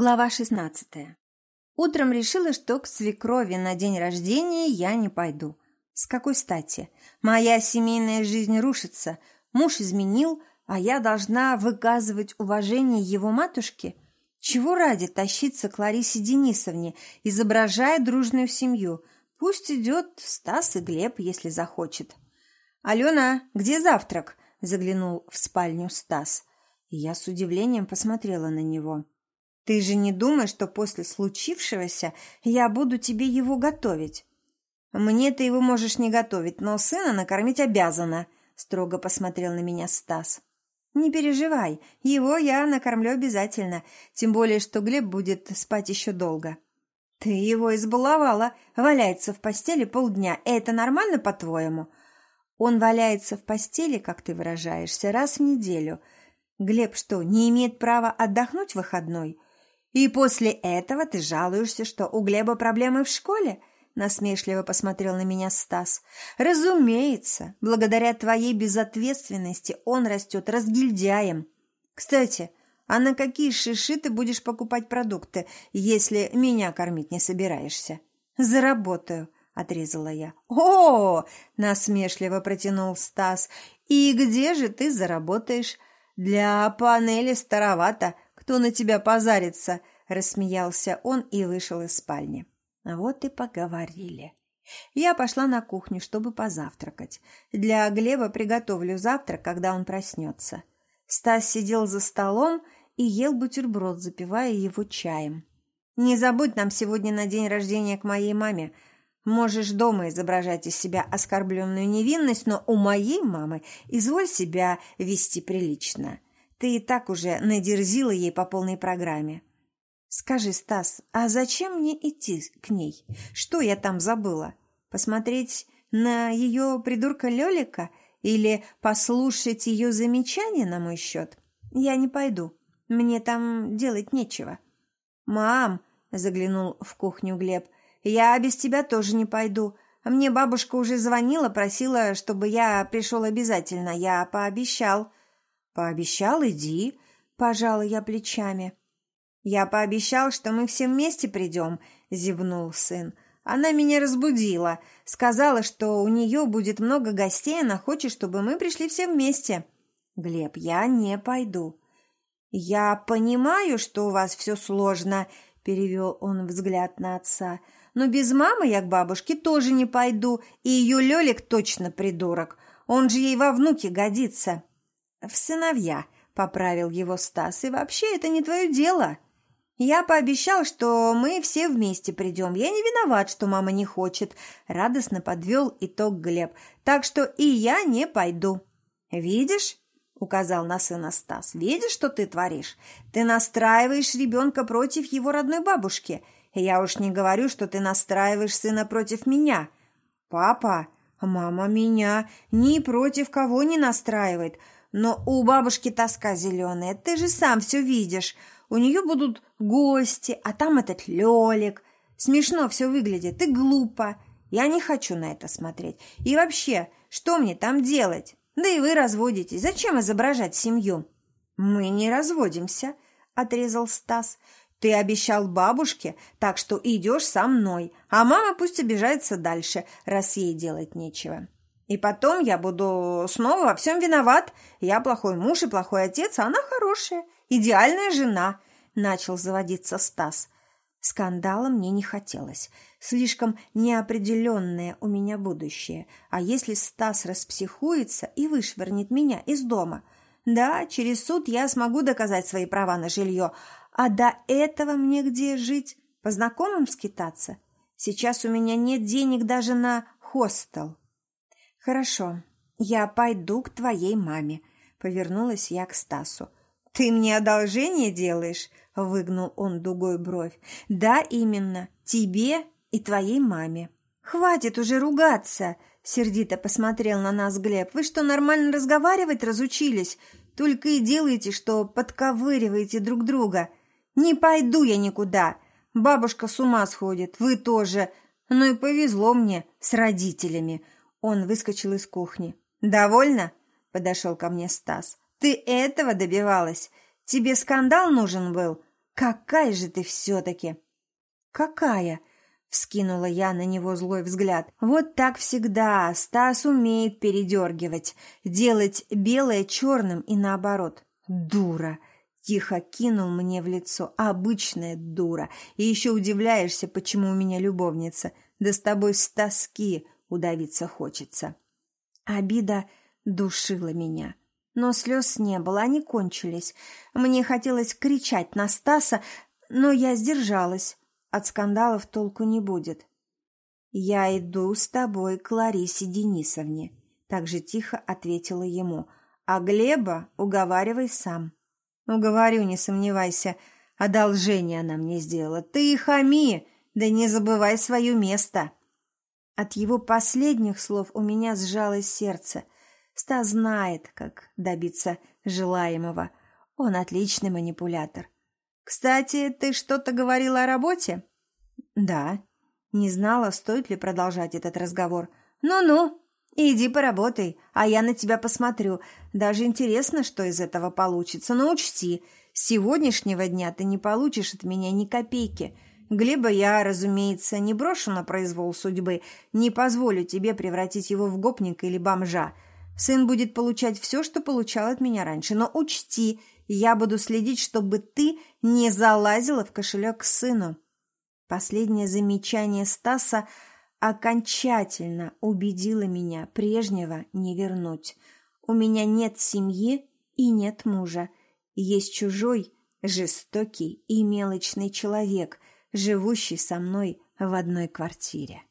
Глава 16. Утром решила, что к свекрови на день рождения я не пойду. С какой стати? Моя семейная жизнь рушится, муж изменил, а я должна выказывать уважение его матушке? Чего ради тащиться к Ларисе Денисовне, изображая дружную семью? Пусть идет Стас и Глеб, если захочет. «Алена, где завтрак?» – заглянул в спальню Стас. Я с удивлением посмотрела на него. Ты же не думаешь, что после случившегося я буду тебе его готовить? Мне ты его можешь не готовить, но сына накормить обязана, строго посмотрел на меня Стас. Не переживай, его я накормлю обязательно, тем более, что Глеб будет спать еще долго. Ты его избаловала, валяется в постели полдня. Это нормально, по-твоему? Он валяется в постели, как ты выражаешься, раз в неделю. Глеб что, не имеет права отдохнуть выходной? «И после этого ты жалуешься, что у Глеба проблемы в школе?» Насмешливо посмотрел на меня Стас. «Разумеется, благодаря твоей безответственности он растет разгильдяем. Кстати, а на какие шиши ты будешь покупать продукты, если меня кормить не собираешься?» «Заработаю», — отрезала я. «О!» — насмешливо протянул Стас. «И где же ты заработаешь? Для панели старовато, кто на тебя позарится?» – рассмеялся он и вышел из спальни. Вот и поговорили. Я пошла на кухню, чтобы позавтракать. Для Глеба приготовлю завтрак, когда он проснется. Стас сидел за столом и ел бутерброд, запивая его чаем. «Не забудь нам сегодня на день рождения к моей маме. Можешь дома изображать из себя оскорбленную невинность, но у моей мамы изволь себя вести прилично. Ты и так уже надерзила ей по полной программе. Скажи, Стас, а зачем мне идти к ней? Что я там забыла? Посмотреть на ее придурка Лелика или послушать ее замечания на мой счет? Я не пойду. Мне там делать нечего. Мам, заглянул в кухню Глеб, я без тебя тоже не пойду. Мне бабушка уже звонила, просила, чтобы я пришел обязательно. Я пообещал. «Пообещал, иди», – пожала я плечами. «Я пообещал, что мы все вместе придем», – зевнул сын. «Она меня разбудила, сказала, что у нее будет много гостей, она хочет, чтобы мы пришли все вместе». «Глеб, я не пойду». «Я понимаю, что у вас все сложно», – перевел он взгляд на отца. «Но без мамы я к бабушке тоже не пойду, и ее Лелик точно придурок. Он же ей во внуки годится». «В сыновья», — поправил его Стас, — «и вообще это не твое дело». «Я пообещал, что мы все вместе придем. Я не виноват, что мама не хочет», — радостно подвел итог Глеб. «Так что и я не пойду». «Видишь?» — указал на сына Стас. «Видишь, что ты творишь? Ты настраиваешь ребенка против его родной бабушки. Я уж не говорю, что ты настраиваешь сына против меня». «Папа, мама меня ни против кого не настраивает. Но у бабушки тоска зеленая, ты же сам все видишь. У нее будут гости, а там этот Лелик. Смешно все выглядит и глупо. Я не хочу на это смотреть. И вообще, что мне там делать? Да и вы разводитесь. Зачем изображать семью? Мы не разводимся, отрезал Стас. Ты обещал бабушке, так что идешь со мной, а мама пусть обижается дальше, раз ей делать нечего. И потом я буду снова во всем виноват. Я плохой муж и плохой отец, а она хорошая, идеальная жена», – начал заводиться Стас. Скандала мне не хотелось. Слишком неопределенное у меня будущее. А если Стас распсихуется и вышвырнет меня из дома? Да, через суд я смогу доказать свои права на жилье. А до этого мне где жить? По знакомым скитаться? Сейчас у меня нет денег даже на хостел. «Хорошо, я пойду к твоей маме», — повернулась я к Стасу. «Ты мне одолжение делаешь?» — выгнул он дугой бровь. «Да, именно, тебе и твоей маме». «Хватит уже ругаться!» — сердито посмотрел на нас Глеб. «Вы что, нормально разговаривать разучились? Только и делаете, что подковыриваете друг друга. Не пойду я никуда. Бабушка с ума сходит, вы тоже. Ну и повезло мне с родителями». Он выскочил из кухни. «Довольно?» – подошел ко мне Стас. «Ты этого добивалась? Тебе скандал нужен был? Какая же ты все-таки!» «Какая?» — вскинула я на него злой взгляд. «Вот так всегда. Стас умеет передергивать, делать белое черным и наоборот. Дура!» Тихо кинул мне в лицо. Обычная дура. И еще удивляешься, почему у меня любовница. Да с тобой с тоски удавиться хочется. Обида душила меня. Но слез не было, они кончились. Мне хотелось кричать на Стаса, но я сдержалась. От скандалов толку не будет. «Я иду с тобой к Ларисе Денисовне», — так же тихо ответила ему. «А Глеба уговаривай сам». «Уговорю, не сомневайся. Одолжение она мне сделала. Ты хами, да не забывай свое место». От его последних слов у меня сжалось сердце. Стас знает, как добиться желаемого. Он отличный манипулятор. «Кстати, ты что-то говорила о работе?» «Да». Не знала, стоит ли продолжать этот разговор. «Ну-ну, иди поработай, а я на тебя посмотрю. Даже интересно, что из этого получится. Но учти, с сегодняшнего дня ты не получишь от меня ни копейки. Глеба я, разумеется, не брошу на произвол судьбы, не позволю тебе превратить его в гопника или бомжа. Сын будет получать все, что получал от меня раньше. Но учти, я буду следить, чтобы ты не залазила в кошелек сыну». Последнее замечание Стаса окончательно убедило меня прежнего не вернуть. У меня нет семьи и нет мужа. Есть чужой, жестокий и мелочный человек, живущий со мной в одной квартире.